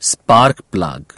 spark plug.